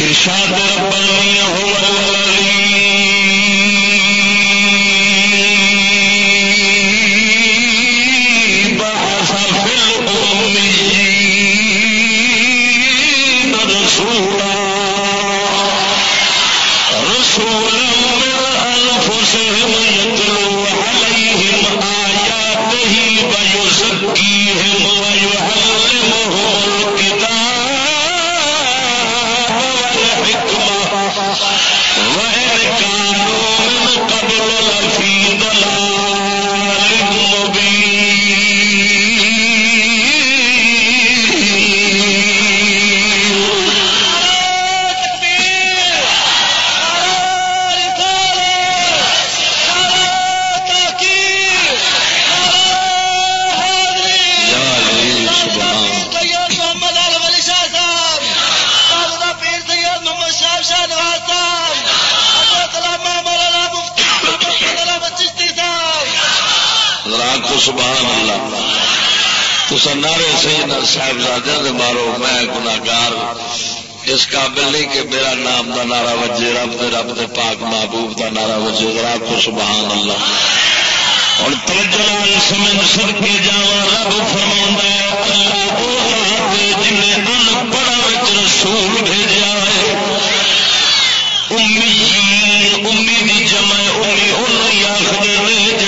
ارشاد ربانی ہو خالی کہ میرا نام دا نعرہ وجے، رب دے رب دے پاک محبوب دا نعرہ وجے ذرا کو سبحان اللہ۔ اور توجہ نال سمجھ سر کے جا رب فرماوندا ہے جمع امی امی آخر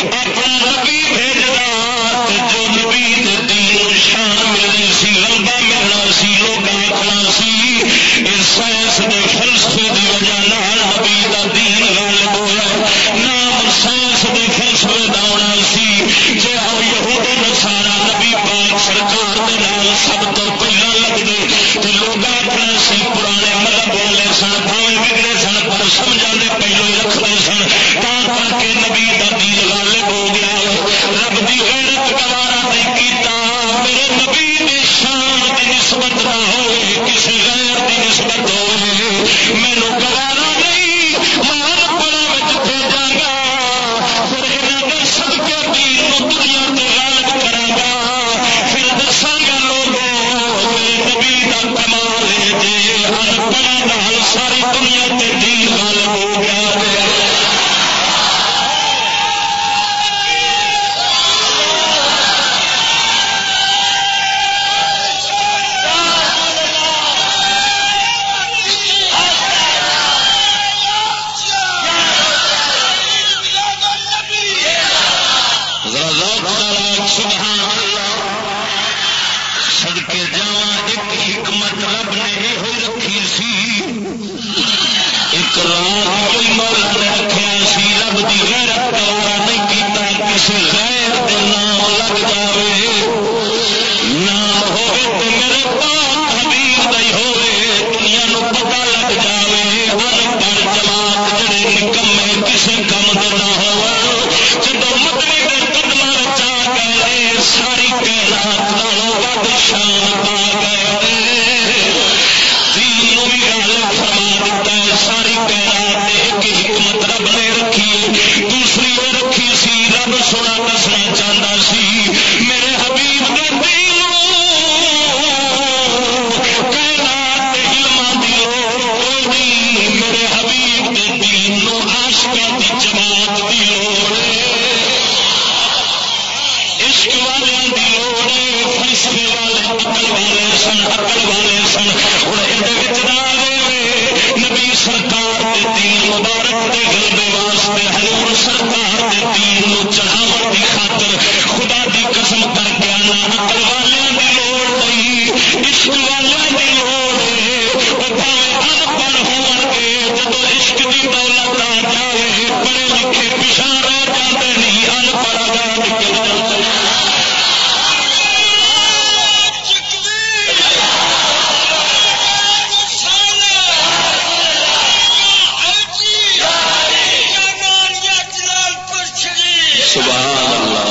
اپنے رب سبحان اللہ۔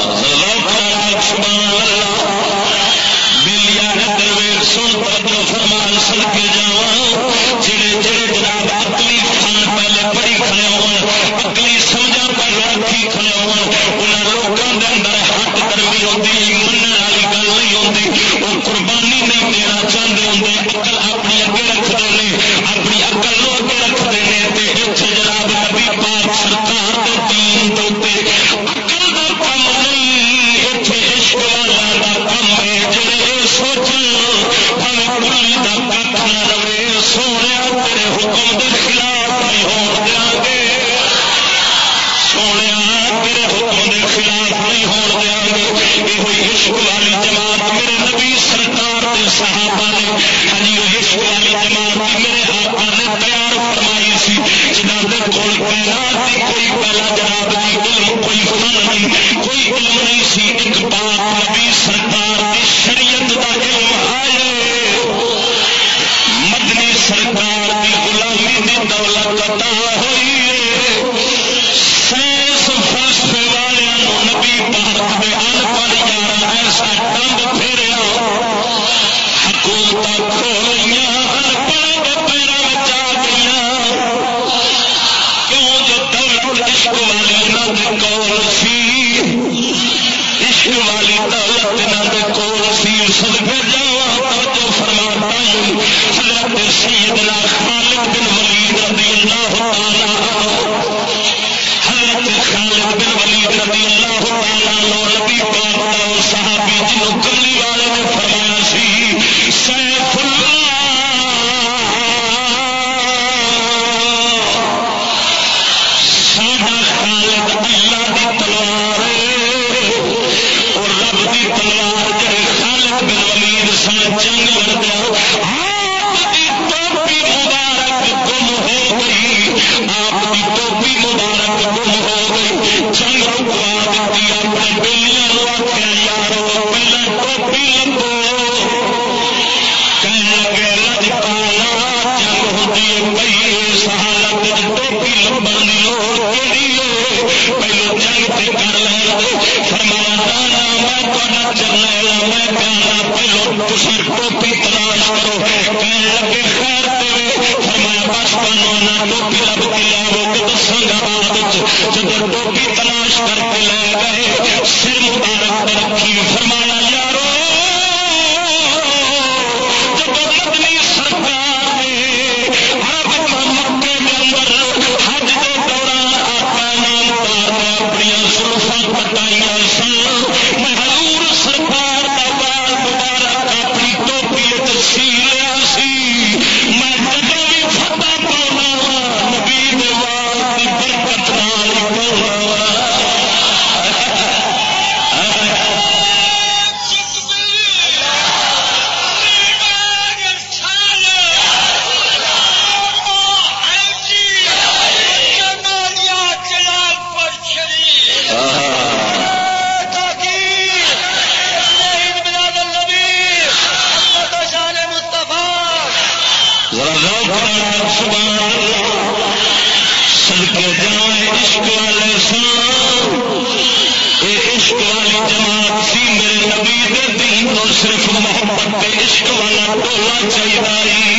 نبی دین صرف محبت عشق والا ٹولا چاہیے۔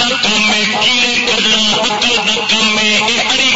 دا کام ہے کیڑے کڈنا عقل دا کام ہے یہ اڑی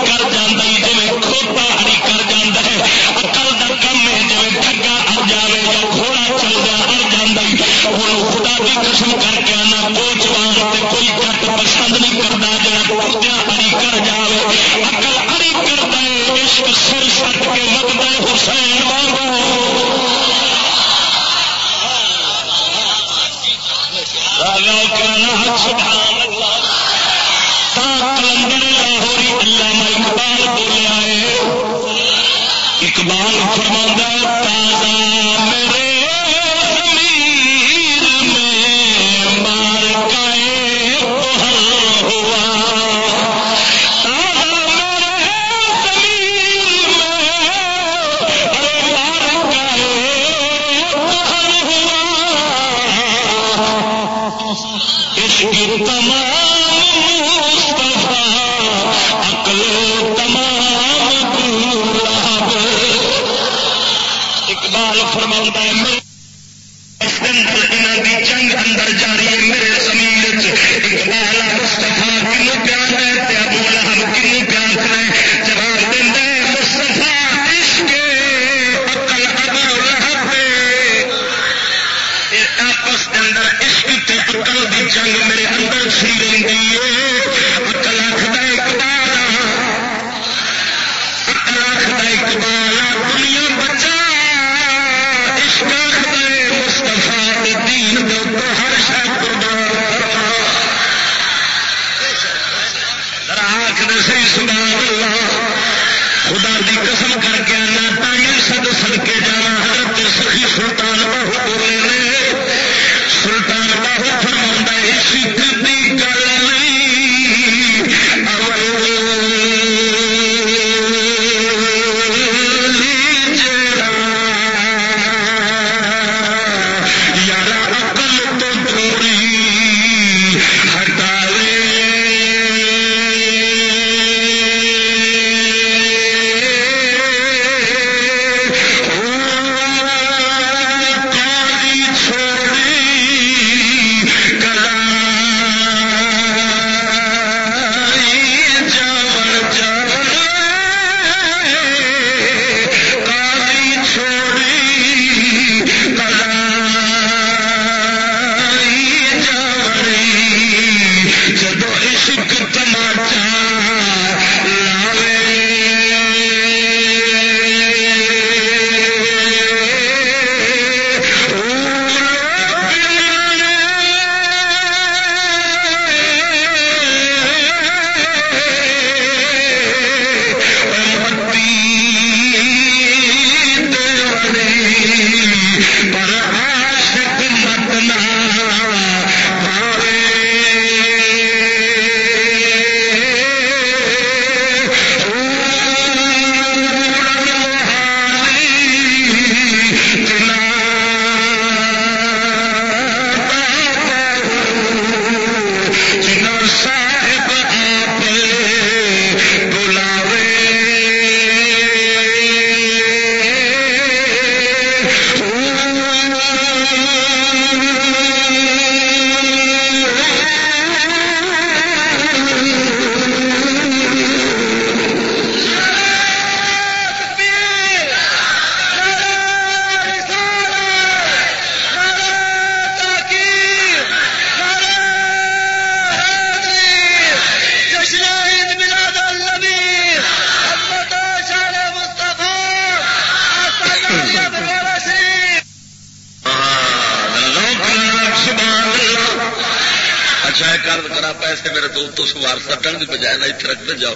سائٹ جاؤ۔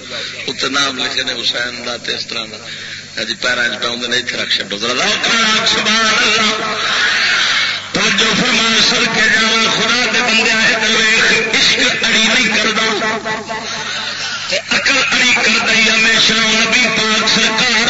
اتنے نام لکھے نے حسین کا اس طرح کا ہی پیروں چ اتنے رکھ چڈو ذرا توجہ فرما سر کے جانا خدا دے بندے عشق اڑی نہیں کرتا عقل اڑی کرتا ہمیشہ نبی پاک سرکار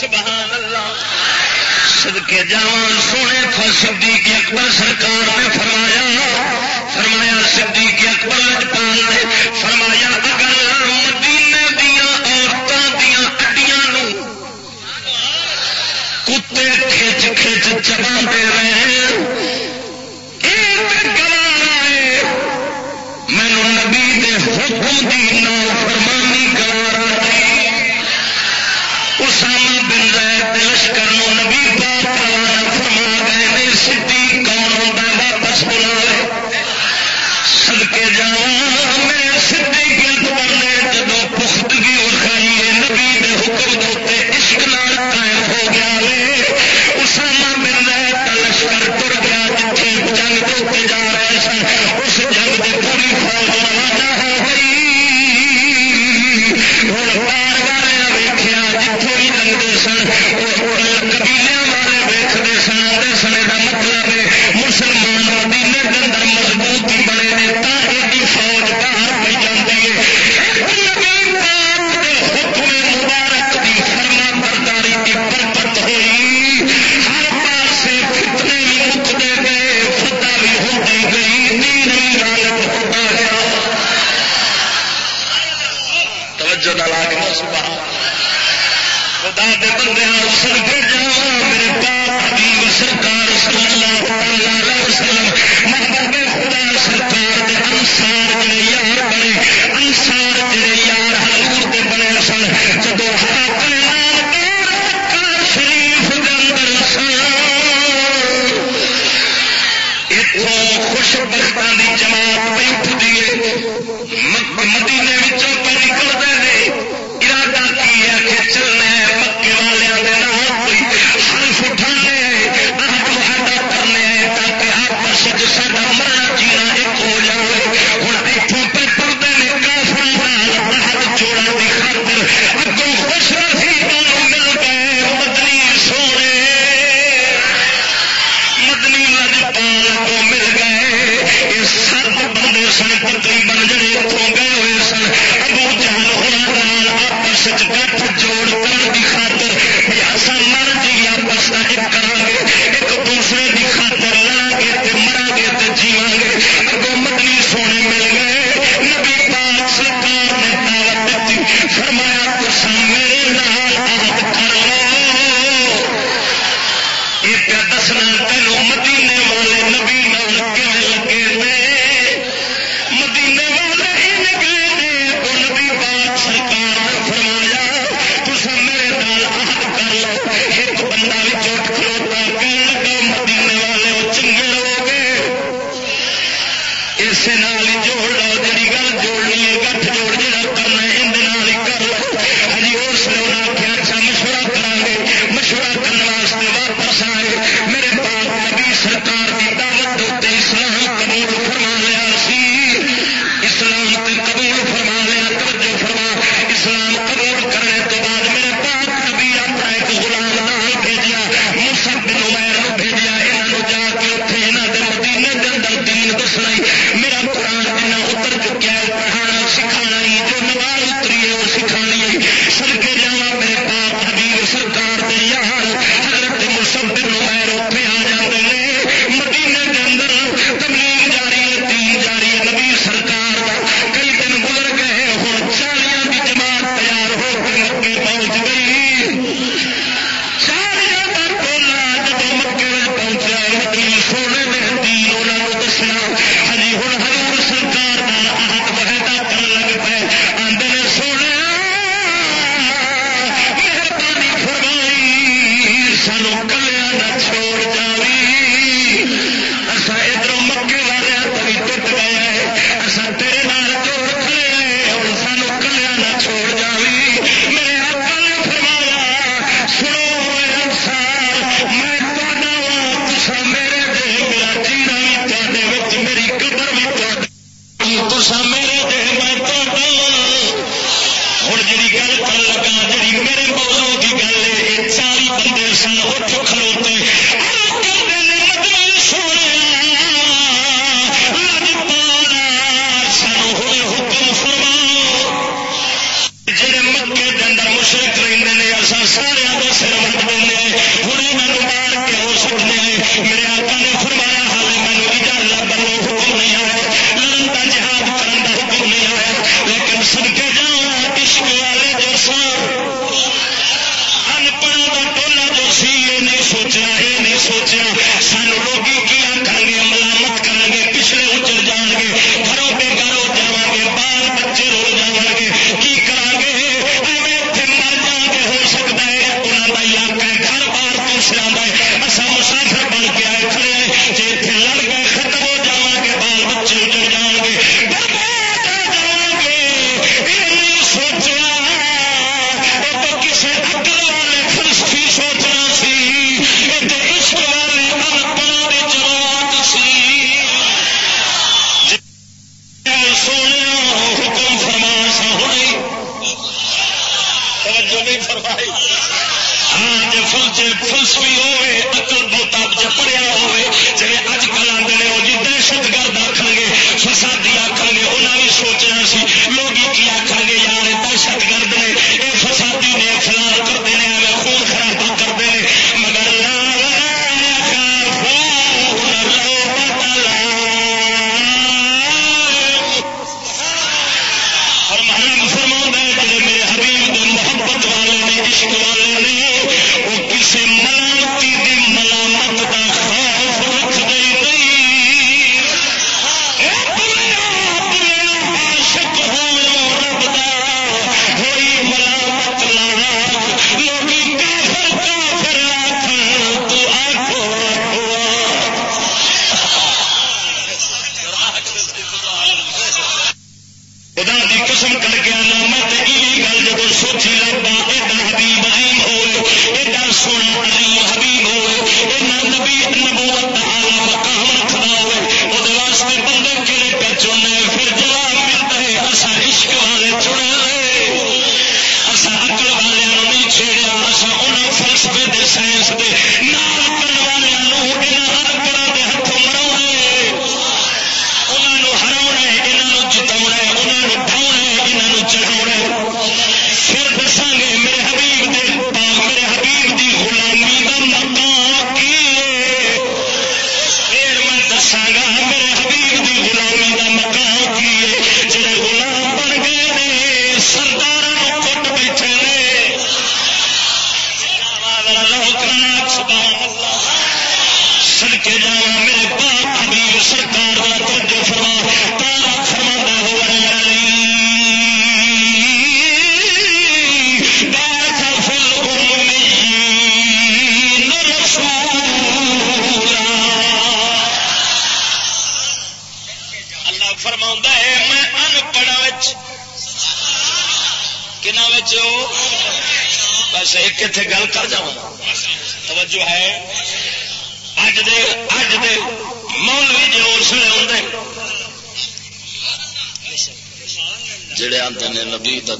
سبحان اللہ۔ صدقے جوان سونے پر کی اکبر سرکار نے فرمایا فرمایا صدیق اکبر اجپال نے، فرمایا، اگر مدینے دیا عورتوں دیا اڈیاں کتے کھچ کھچ چبا دے رہے مینو نبی دے حکم دی نال فرما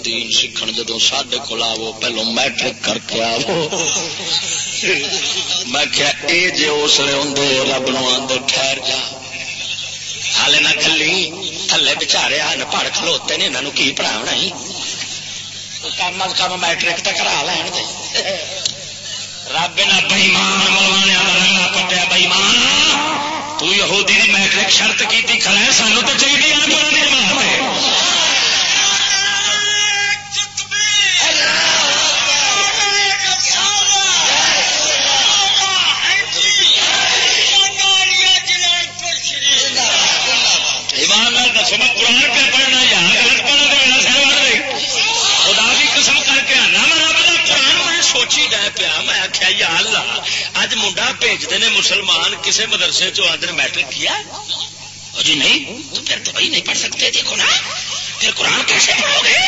کو آو پہلو میٹرک کر کے آو میں کیا اے جے اسلے ہوں رب نو آدھے ٹھہر جا۔ ہال نہ کلی تھلے بچارے آن پڑ کھلوتے نے انہوں کی پڑھا ہی؟ کم از کم میٹرک تو کرا لین دے۔ رب نہ بئیمان ملوانے رنگا پٹیا بئیمان تو یہودی میٹرک شرط کی کھڑا سانو تو چاہیے جماعت اج منڈا بھیجتے ہیں مسلمان کسی مدرسے چو آدر میٹرک کیا؟ جی نہیں تو پھر تو بھائی نہیں پڑھ سکتے، دیکھو نا، پھر قرآن کیسے پڑھو گے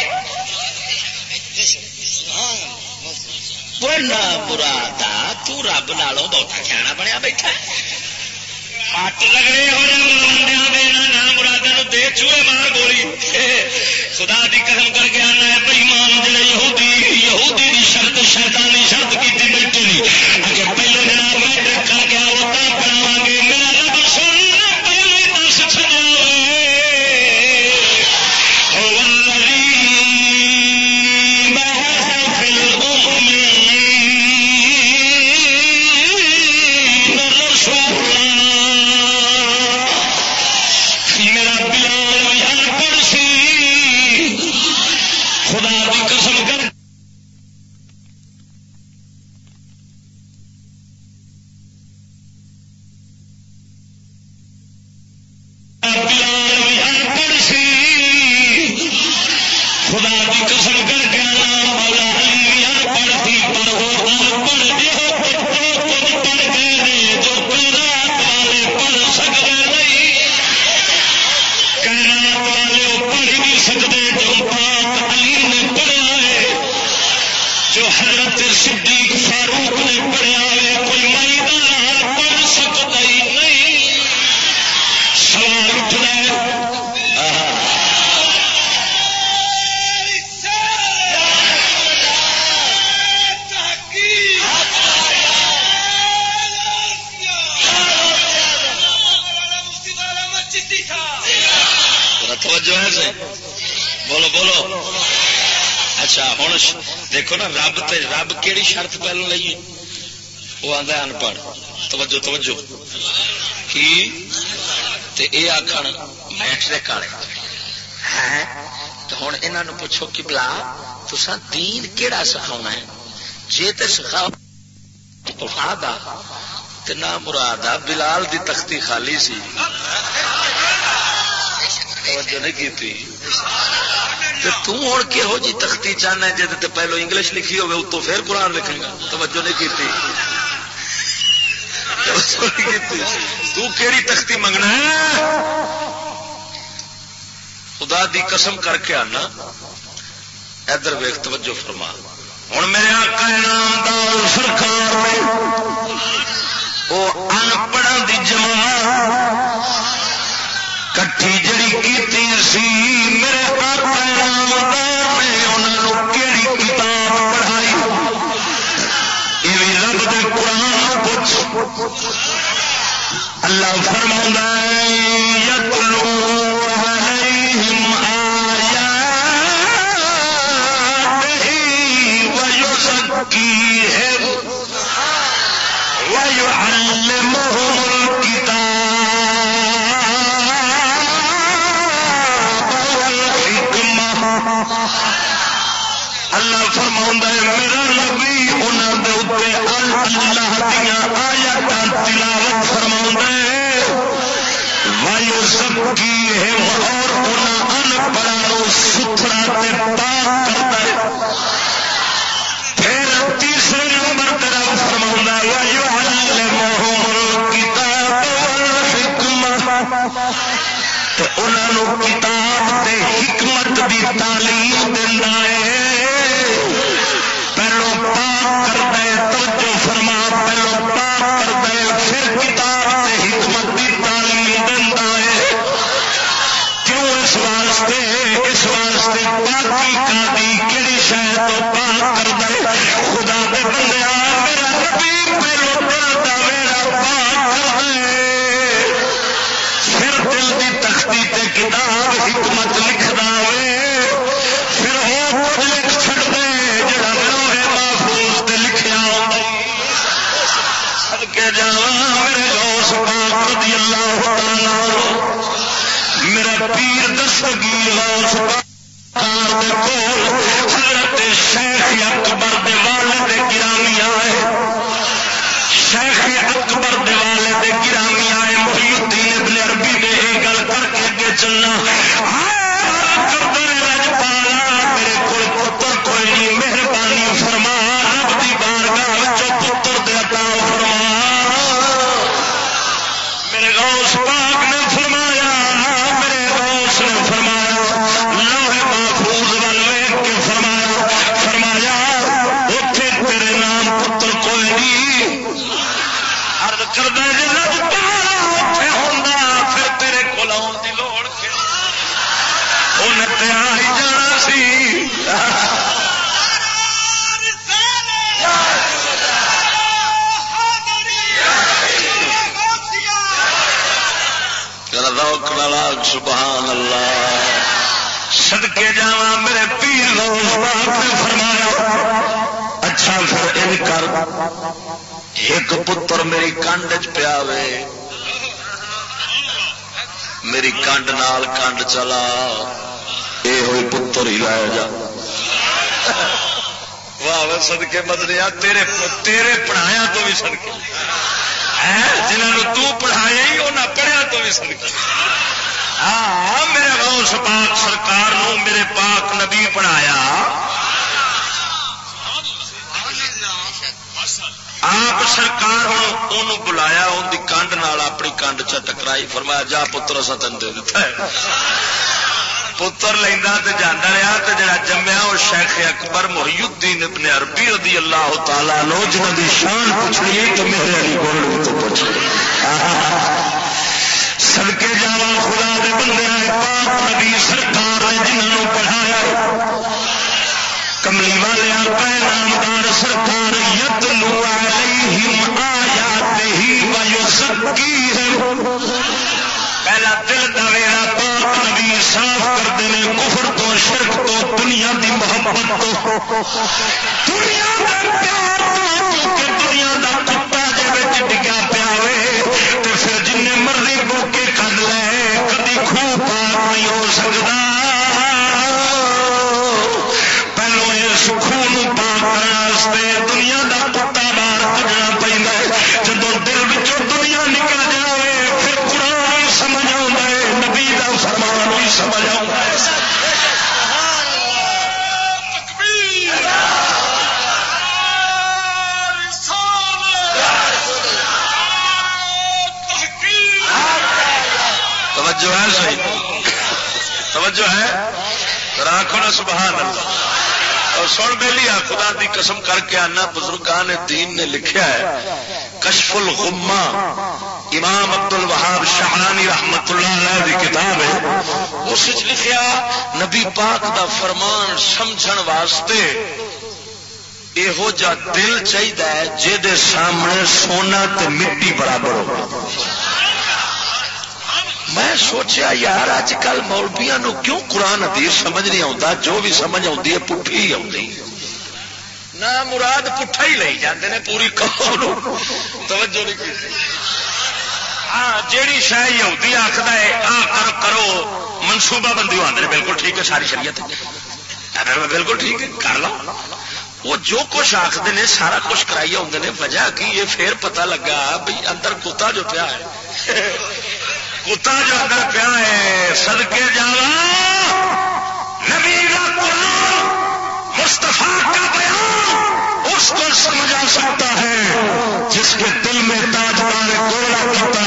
برا تھا تو رب نالوں بہت کھانا بنیا بیٹھا ہاتھ لگنے ہو رہے نام مرادہ دے چوئے مار گولی۔ خدا دی قسم کر کے آنا ہے بھائی مان جڑے یہودی یہودی دی شرط شیطانی شرط کی بیٹھی اگر پہلے جناب بولو بولو۔ اچھا ہوں دیکھو نا، رب رب کہڑی شرط پہلو لئیے وہ آتا ہے انپڑھ۔ توجہ توجہ۔ کی؟ تے اے آخر میٹرک والے ہوں یہاں پوچھو کہ بلا تسا دین کہڑا سکھاونا ہے؟ جی تو سکھا دا مراد بلال دی تختی خالی سی۔ توجہ نہیں کی تو کہہو جی تختی چاہنا ہے جی پہلو انگلش لکھی ہوگی اتو پھر قرآن لکھے گا۔ توجہ نہیں کی تیری تختی منگنا خدا دی قسم کر کے آنا۔ ادھر ویخ توجہ فرما۔ ہوں میرے آقا سرکار وہ انپڑھ دی جماعت نام دار سرکار سی، میرے آقا نامدار نے انہوں کیڑی کتاب پڑھائی؟ یہ رب دے قرآن پوچھ۔ اللہ فرما یتلو علیہم اللہ اللہ دیا آیات تلاوت فرما وایو سب کی ہے اور ان پڑھا ستھرا پاک کرتا ہے۔ پھر تیسرے نمبر طرف فرما وایو محمد کتاب انہوں کتاب حکمت کی تعلیم دینا ہے۔ پہلو پاک کر دے توجہ فرما پہلو پاک کر دے پھر کتاب سے حکمت کی تعلیم دینا ہے کیوں اس واسطے اس واسطے پاکی کا دی کہڑی شہر تو پاک کر دے خدا دے بندے میرا نبی پہلو دل دا میرا پاک کر دے پھر دل دی تختی تے کتاب حکمت لکھنا ہوئے پھر وہ کچھ لکھ چھڑ دے جڑا لوہے محفوظ تے لکھیا سدکے جا میرے دوست پاک رضی اللہ تعالی میرا پیر دستگیر غوث پاک حضرت شیخ اکبر دے والد گرامی آئے شیخ اکبر دے والد گرامی آئے محی الدین ابن عربی نے یہ گل کر کے اگے چلنا میرے کو پتر کوئی نہیں مہربانی فرما رب دی بارگاہ پتر دے عطا فرما میرے غوث پاک نے فرمایا میرے غوث نے فرمایا لوہے محفوظ ول ویگ کے فرمایا فرمایا اتے تیرے نام پتر کوئی نہیں ارد کردہ جی رب تارا اتے ہوتا پھر تیرے کو آن کی لوڑ انہیں تے آ ہی جانا سی سبحان اللہ سدکے جا میرے پیر نے فرمایا اچھا پھر ان کر ایک پتر میری کنڈ چ پیا میری کنڈ نال کنڈ چلا۔ یہ ہوئی پتر ہی لایا جا۔ واہ سدکے مدنیا، تیرے تیرے پڑھایا تو بھی سدکے جنہوں تو پڑھایا ہی انہیں پڑھیا تو بھی سدکے ہاں میرے غوث پاک سرکار نو میرے پاک نبی پڑھایا۔ آپ سرکار ہوں بلایا ان کی کنڈ نال اپنی کنڈ چ ٹکرائی، فرمایا، جا پتر اصا تین دے دیتا ہے۔ پتر لینا تو جانا رہا تو جڑا جمیا وہ شیخ اکبر محی الدین ابن عربی رضی اللہ تعالیٰ لو جنہوں کی شان پوچھنی تو میرے علی گولڈ تو پوچھ سڑکے جاوا خدا دے بندے پاک نبی سرکار نے جنہوں پڑھایا کملی والے آقا نامدار سرکار یتلو علیہم آیات ہی ویزکیہم۔ پہلا دل دا ویڑا پاک نبی صاف کرتے ہیں، کفر تو، شرک تو، دنیا دی محبت تو۔ دنیا دا پیار تو کہ دنیا دا کتا جے ڈگا پیا ہوئے، تو پھر جن مرضی بوکے کھڑ لے، کدی خوہ پار نہیں ہو سکتا پہلو اس خون پاک کرنے دنیا دا کتا باہر کھڑنا پہ جب دل بچوں دنیا نکل جائے پھر قرآن بھی سمجھ آتا ہے نبی دا فرمان بھی سمجھ آتا ہے توجہ ہے صحیح توجہ ہے راکھو نا سبحان اللہ۔ اور سن بیلی آ خدا دی قسم کر کے آنا، بزرگان دین نے لکھیا ہے، کشف الغما امام عبد الوہاب شاہانی رحمت اللہ علیہ کی کتاب ہے۔ اس لکھیا، نبی پاک دا فرمان سمجھن واسطے یہو جا دل چاہیے جہد سامنے سونا تے مٹی برابر ہو۔ میں سوچیا یار اج کل مولبیا کیوں قرآن حدیث سمجھ نہیں آتا جو بھی سمجھ آتی ہے، پٹھی ہی آتی نہ مراد پٹھا ہی لے جاتے ہیں پوری قوم توجہ نہیں کی۔ ہاں جیڑی شہ یہودی آخر ہے، آ کر کرو۔ منصوبہ بندی آدھے بالکل ٹھیک ہے، ساری شریعت بالکل ٹھیک ہے، کر لو وہ جو کچھ آخر نے، سارا کچھ کرائی آدھے نے۔ وجہ کی؟ یہ پھر پتا لگا بھائی اندر کتا جو پیا ہے۔ کتا جو اندر پیا ہے سدکے جا نبی قرآن مستفا کا بیان اس کو سمجھا سکتا ہے، جس کے دل میں تاجدار گولا کیتا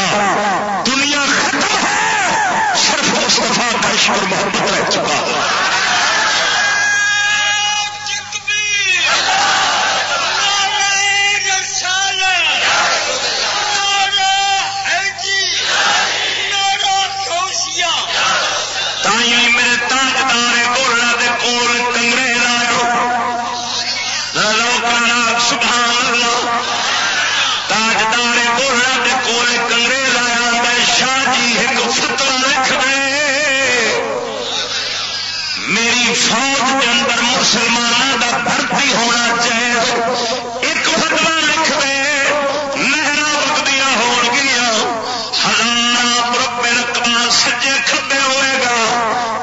دنیا ختم ہے، صرف مستفا کا عشق محبت رہ چکا۔ ہے مسلمانوں کا بھرتی ہونا چاہیے ایک فتوا لکھ دے نہر رکدیا ہو گیا ہزار مربے رقم سجے کھبے ہوئے گا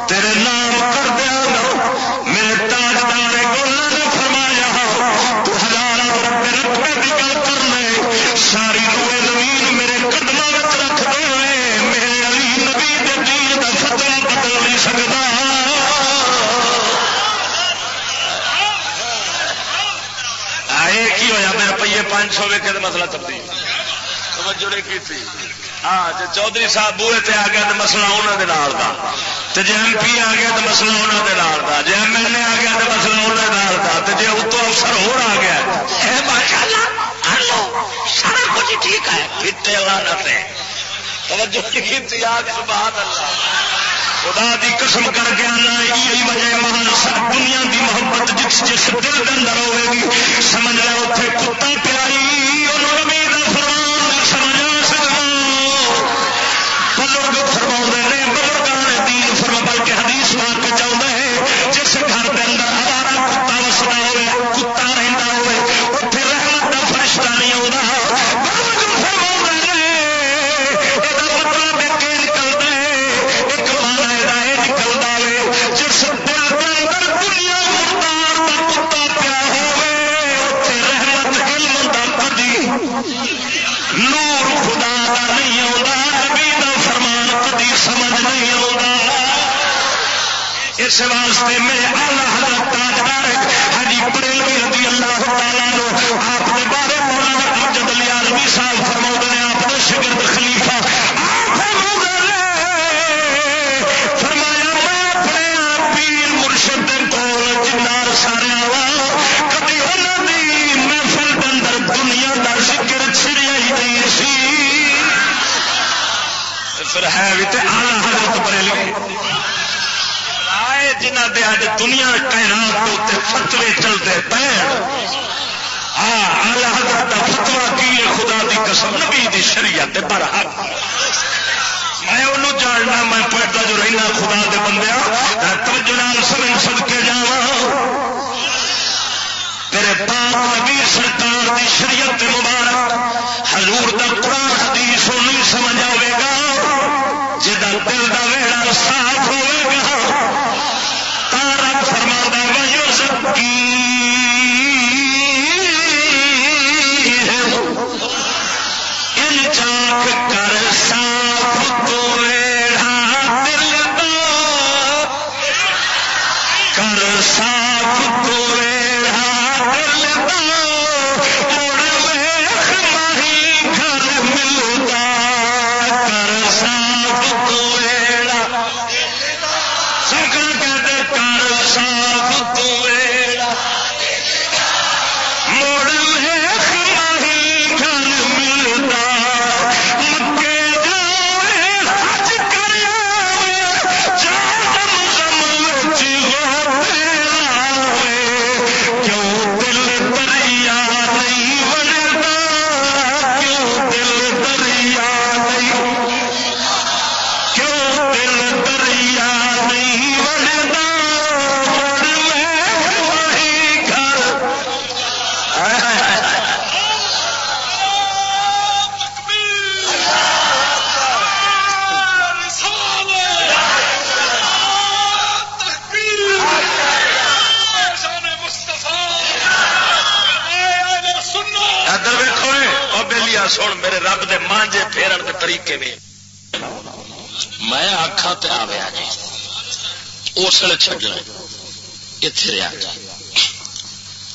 تیرے نام کر دیا گا میرے تاجدار گولہ نے فرمایا تو ہزار مربے رقبے کی گل کرنے ساری روئے زمین میرے قدموں رکھ دے میرے علی نبی دین کا فتوا بدل نہیں سکتا پانچ سو ویکے تو مسئلہ تبدیل توجہ نہیں کی تھی۔ ہاں جی چودھری صاحب بوے تے آ گیا تو مسئلہ انہوں کے نال کا جی ایم پی آ گیا تو مسئلہ انہوں کے نال کا جی ایم ایل اے آ گیا تو مسئلہ انہوں کے نال کا جی اتو افسر ہو آ گیا سارا کچھ ٹھیک ہے۔ پیتے لانت ہے۔ توجہ کی تھی سبحان اللہ خدا دی قسم کر کے آنا یہی وجہ مہان سب دنیا دی محبت جس جس دل کے اندر ہوئے گی، سمجھ لو اتنے کتا پیاری۔ اس واسطے میرے آلہ حضرت تاجدار حجی بریلوی رضی اللہ تعالیٰ نو آپ کے بارے مولانا امجد علی عالمی صاحب فرما نے آپ نے شگرد خلیفہ فرمایا میں اپنے پیر مرشد کول جنار سارے کبھی انہوں نے محفل کے اندر دنیا کا ذکر چھڑیا ہی نہیں سی پھر ہے بھی آلہ حضرت بریلوی جنہ دے دنیا کائنات فتوے چلتے پے۔ ہاں حضرت کا فتوا کی خدا دی قسم، نبی دی شریعت پر حق میں انہوں جاننا، میں پڑھتا جو رہنا خدا دے بندے توجہ نال سمجھ سد کے جا تیرے پاک نبی سرکار دی شریعت مبارک، حضور دا قرآن حدیث نہیں سمجھ آئے گا۔ جا دل کا ویڑا صاف ہوئے گا چاک کر صاف تو اس لیے چڈنا اتے رہا۔ جی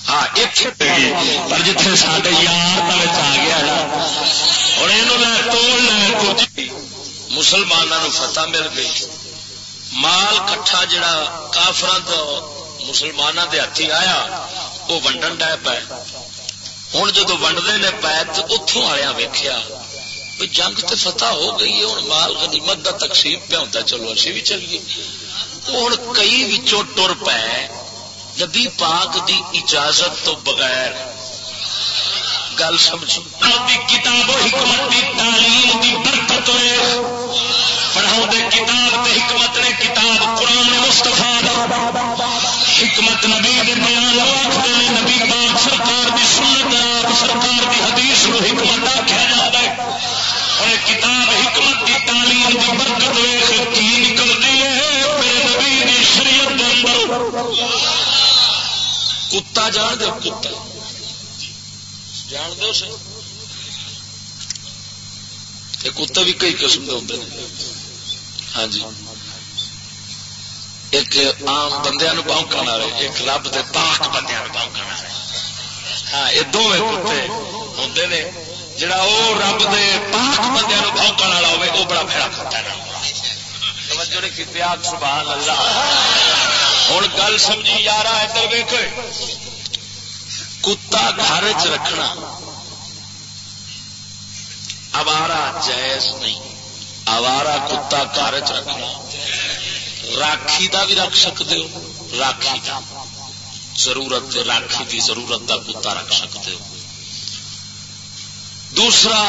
ہاں پر جتنے سارے یار آ گیا نا، اور یہ توڑ لے کچھ مسلمانوں فتح مل گئی۔ مال کٹھا جڑا کافران تو مسلمانوں کے ہاتھی آیا وہ ونڈن ڈے پائے ہوں جدو ونڈتے نے پائے تو اتوں آیا ویخیا جنگ تو فتح ہو گئی ہے ہوں مال غنیمت کا تقسیم پہ ہوتا چلو اچھی بھی چلیے۔ ہوں کئی ٹر پے نبی پاک دی اجازت تو بغیر گل سمجھ کتاب حکمت دی تعلیم دی برکت ہوئے پڑھاؤ کتاب تے حکمت نے کتاب قرآن مستفا حکمت نبی بیان آخر نبی پاک سرکار دی سنت آپ سرکار دی حدیث نو حکمت آخیا جاتا ہے اور کتاب حکمت کی تعلیم کی برکت ویخ کی نکلتی ہے میرے نبی دی شریعت دے اندر کتا جان دو کتا۔ جان دو سر کتے بھی کئی قسم کے ہوتے ہیں ہاں جی۔ ایک آم بندے بونکن والے، ایک رب دے پاک بندے بونکن والے۔ ہاں یہ دونوں کتے ہوں نے۔ جڑا وہ رب دے پاک بندے بونکن والا ہوے وہ بڑا بھڑا کتا ہے۔ توجہ نے کی سبحان اللہ۔ گل سمجھی یار ادھر ویک کتا گھر چ رکھنا۔ اوارا جائز نہیں آوارا کتا گھر چ رکھنا۔ راکھی دا بھی رکھ سکتے ہو، راکھی دا۔ ضرورت راکھی دی ضرورت دا کتا رکھ سکتے ہو۔ دوسرا،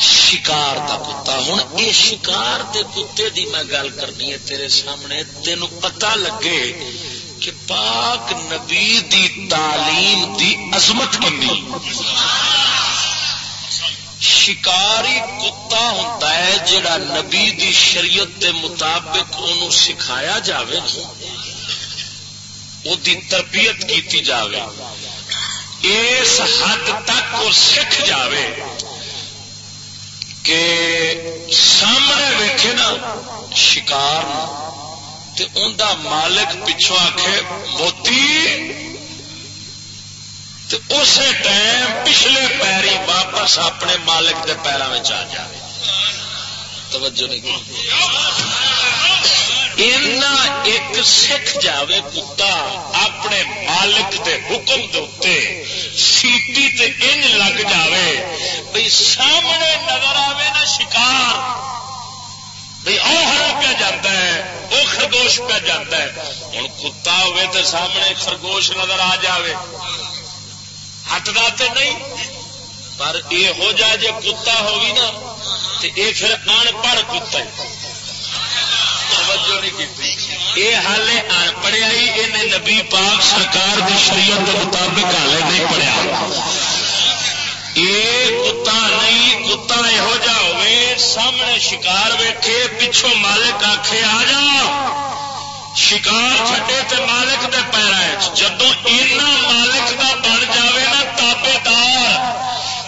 شکار دا کتا۔ ہوں یہ شکار دے کتے دی میں گل کرنی ہے، تیرے سامنے تین پتا لگے۔ کہ پاک نبی دی تعلیم دی عظمت کنی شکاری کتا ہوتا ہے جڑا نبی دی شریعت دے مطابق انہوں سکھایا جاوے، او دی تربیت کیتی جاوے۔ اس حد تک وہ سکھ جاوے کہ سامنے ویکھے نا، شکار تے ان دا مالک پچھو آکھے، موتی اسی ٹائم پچھلے پیری واپس اپنے مالک کے پیروں میں آ جائے توجہ نہیں ایک سکھ جاوے کتا اپنے مالک دے حکم دے سیٹی تے ان لگ جاوے۔ بھئی سامنے نظر آوے نا شکار۔ بھئی او ہر پہ جاتا ہے۔ وہ خرگوش پہ جاتا ہے۔ ہوں کتا ہوئے تو سامنے خرگوش نظر آ جاوے۔ ہٹتا تو نہیں، پر یہ ہو جائے جی کتا ہوگی نا تو یہ پھر ان پڑھ کتا یہ حال ان پڑھیا ہی یہ نبی پاک سرکار کی شریعت کے مطابق حالے نہیں پڑھیا۔ یہ کتا نہیں، کتا یہو جا ہوئے سامنے شکار ویکھے، پچھوں مالک آخے آ جا۔ شکار چھٹے تے مالک دے پیرا جدو اینا مالک دا بن جاوے نا تابے دار۔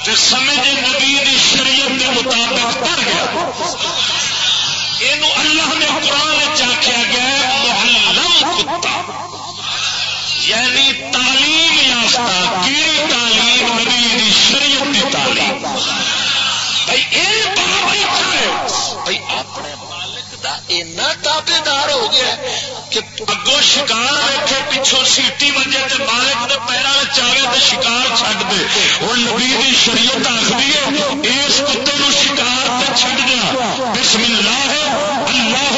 تے سمجھ نبی دی شریعت دے مطابق پڑ گیا۔ یہ اللہ نے قرآن چاخیا گیا محلم کتا۔ یعنی تعلیم یافتہ کی تعلیم نبی دی شریعت دی تعلیم۔ بھائی یہ اچھا بھائی، اپنے تابے دار ہو گیا کہ اگوں شکار بیٹھے پچھوں سیٹی وجے تے مالک دے پیروں میں چاہے تو شکار چھڈ دے۔ اور نبی دی شریعت آخری ہے، اس کتے نو شکار تے چھڈ دیا۔ بسم اللہ ہے، اللہ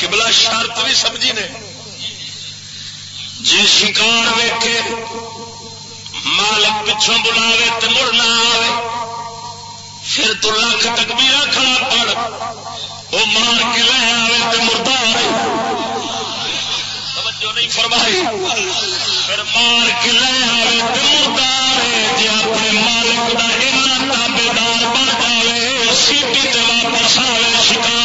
قبلہ شرط بھی سمجھی نے۔ جی شکار ویکھے، مالک پچھوں بلاوے تو مڑ نہ آوے، پھر تو لاکھ تکبیر کھڑا پڑ وہ مار کے لے آئے تو مردہ آئے فرمائی۔ پھر مار کے لے آوے تو مردہ آئے جی اپنے مالک کا ایسا تابے دار بن جائے سیٹی تے واپس آئے شکار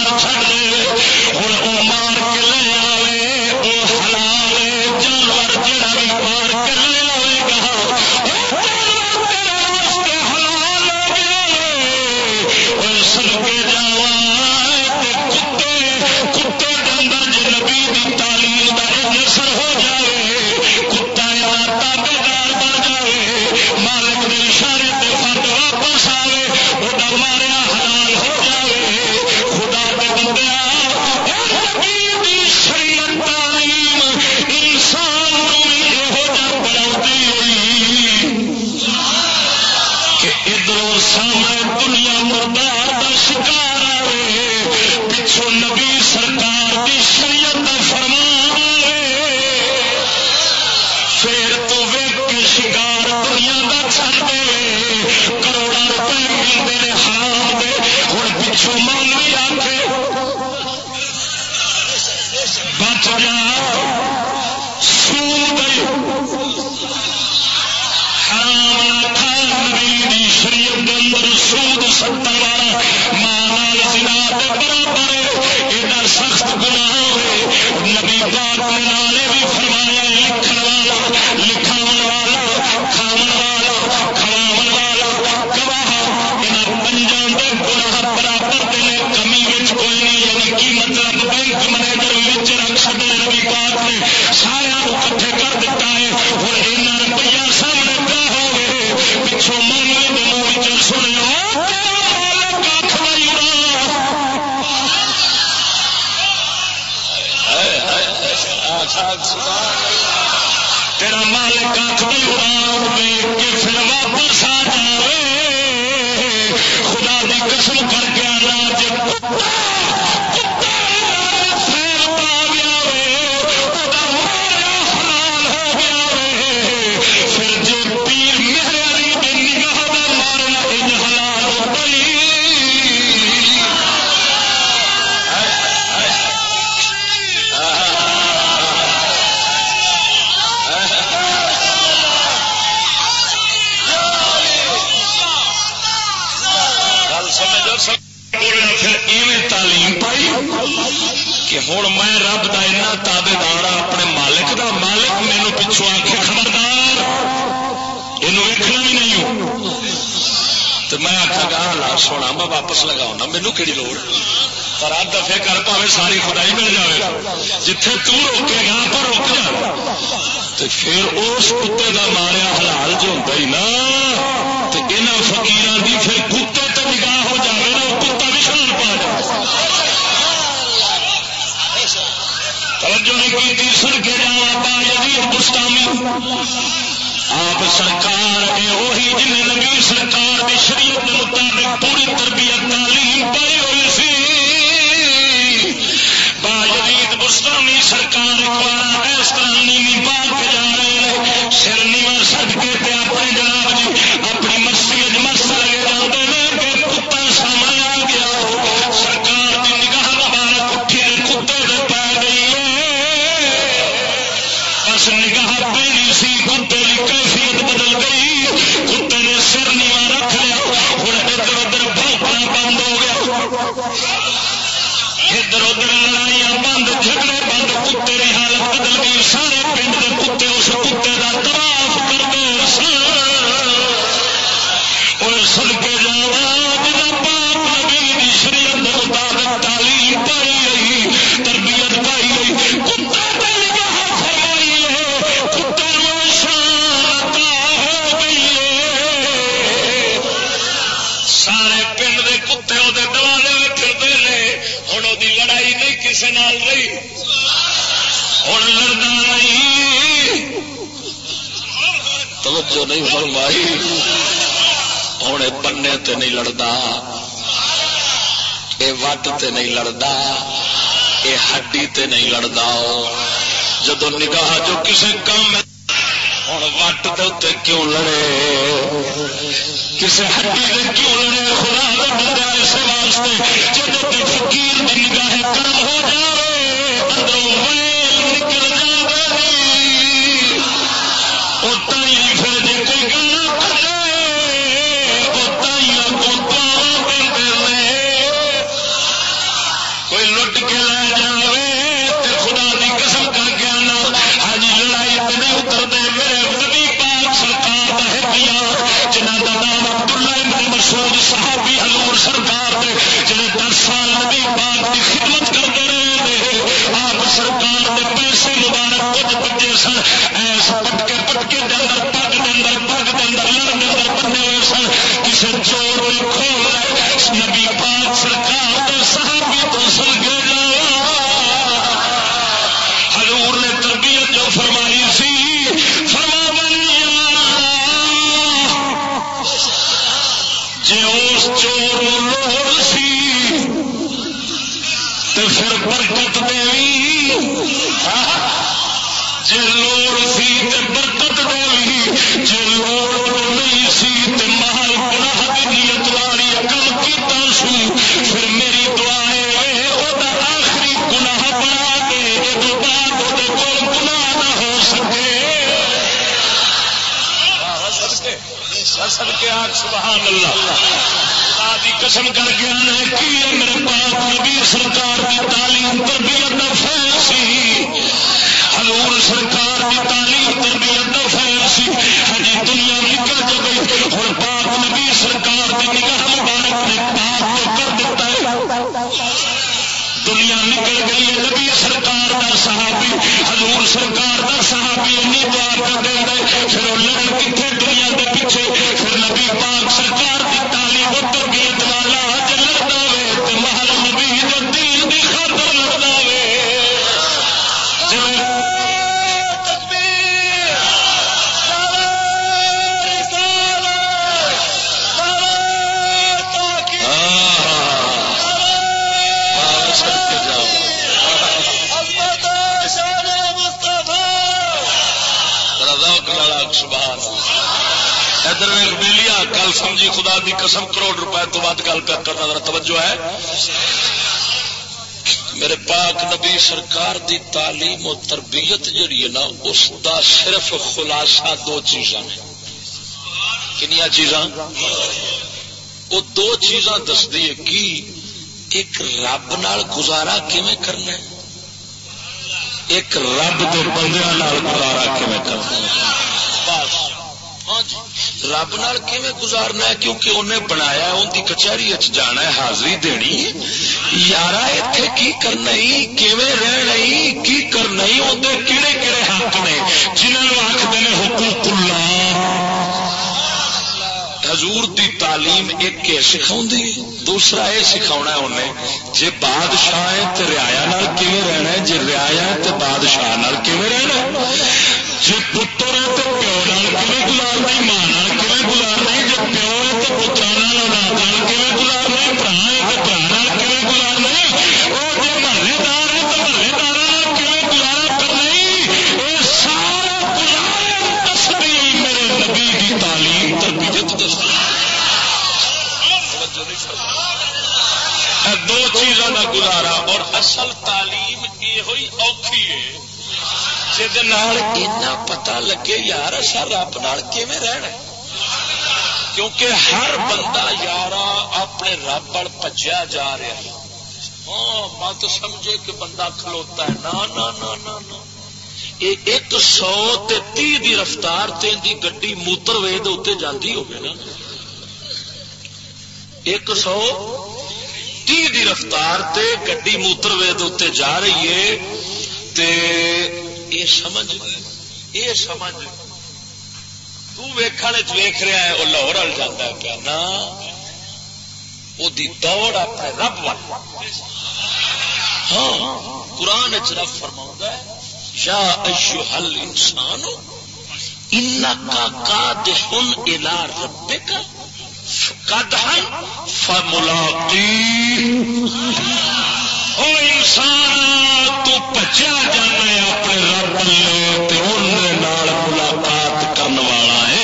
میں واپس لگاؤں مینو کہڑی لوڑ؟ پر آدھ دفے کر پاوے ساری خدائی مل جائے جتھے تو روکے گا پر رک جا تو پھر اس کتے دا ماریا حلال جو ہوتا ہی نا تو یہاں فکیر دی پھر کتے تو نگاہ ہو جائے نا وہ کتا بھی شرار پا جائے توجہ نہیں کی سر کے جا پا یعنی ہندوستانی آپ سرکار وہی جن نبی سرکار کی شریعت کے مطابق پوری تربیت تعلیم پائی ہوئی سی۔ باجید بستانی سرکار کو اس طرح نہیں ہوں لڑنا نہیں توجہ نہیں فرمائی۔ ہوں بننے تے نہیں لڑتا اے وٹ تے نہیں لڑتا اے ہڈی تے نہیں لڑتا جدو نگاہ جو کسی کام ہوں وٹ کیوں لڑے؟ کسی ہڈی کیوں لڑے؟ خدا کا اس واسطے جب نگاہ کرم ہو جائے قسم کر کے آنا کی میرے پاک نبی سرکار کی تعلیم تربیت کا فیل سی حضور سرکار کی تعلیم تربیت کا فیل سی ہجی دنیا نکل جو گئی اور پاک نبی سرکار کی نگاہ مبارک نے پاک کو کر دیتا ہے دنیا نکل گئی ہے نبی سرکار کا صحابی حضور سرکار کا صحابی اینی دعا کر دے پھر وہ لڑن کتنے دنیا کے پیچھے پھر نبی پاک سرکار کی تعلیم تربیت گل سمجھی خدا دی قسم کروڑ روپے تو بعد گل کر کرنا ذرا توجہ ہے۔ میرے پاک نبی سرکار دی تعلیم و تربیت جڑی ہے نا، اس دا صرف خلاصہ دو چیزاں نے۔ کنیا چیزاں؟ وہ دو چیزاں دستی ہے کی ایک رب نال گزارا کیویں کرنا ہے؟ ایک رب کے بندے گزارا کیویں کرنا ہے؟ رب نال گزارنا ہے؟ کیونکہ انہیں بنایا ان کی کچہری جانا ہے، حاضری دینی یار اتنے کی کرنا رہنا کی کرنا اندر کہڑے کہڑے حق نے جنہوں آخر نے حقوق اللہ۔ حضور دی تعلیم ایک یہ سکھا دوسرا یہ سکھا انہیں جی بادشاہ ہے تو ریا رہنا ہے؟ جی ریا ہے تو بادشاہ رہنا جی پتر ہے تو پیو نال گزارنا ماں گزارنا جب پیو ہے تو پترا اولاد گزارنا برا ہے تو برا گزارنا اور جب محلے دار ہے تو محلے دار گزارا کرنا یہ سارا گزارا دستی میرے نبی کی تعلیم تربیت دستی دو چیزوں کا گزارا اور اصل تعلیم یہ ہوئی اوکھی ہے۔ جہاں پتا لگے یار اصا رب نال رہنا کیونکہ ہر بندہ یار اپنے رب پجیا جا رہا ہے۔ ہاں مت سمجھے کہ بندہ کھلوتا ہے۔ نا نا نا نا نا۔ ایک سو تی دی رفتار دی گڈی موتر وے اتنے جاتی ہوگی نا۔ ایک سو تی دی رفتار تے گڈی موتر وے اتنے جا رہی ہے تے یہ سمجھ یہ سمجھ تیکھنے ویخ رہا ہے وہ لاہور وال جانا پیا نا؟ وہ دوڑ اپنے رب وال۔ ہاں قرآن چ رب فرما یا اشو حل انسان ان کا کا دہن الا رب کا کدہن فملاقی۔ او انسان تو پچیا جانا اپنے رب ملاقات کرنے والا ہے۔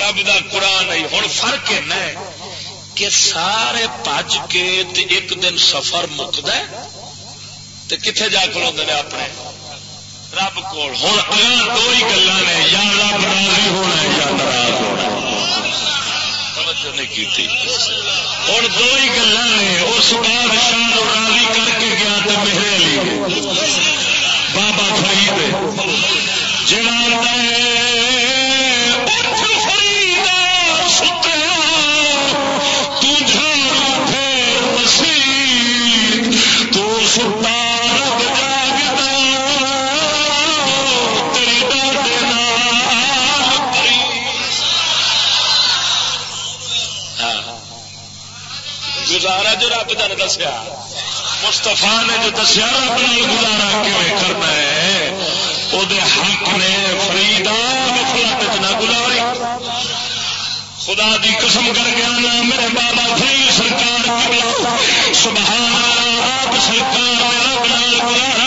رب دا قرآن ہوں فرق ہے کہ سارے پج کے ایک دن سفر مکد کتنے جا کر اپنے؟ رب کو ہوں اگر دو ہی گلا نے، یا رب راضی ہونا یا ناراض ہونا نہیں کی ہوں دو ہی گلا نے وہ سنا بادشاہ راضی کر کے گیا تو میرے لیے بابا فرید جڑا دسیا۔ مستفا نے جو دسیا رب نال گزارا کیون کرنا ہے وہ حق نے فریدا مفلت نہ گزاری۔ خدا دی قسم کر گیا نا میرے بابا فرید سرکار سبحان اللہ، آپ سرکار رب نال گلا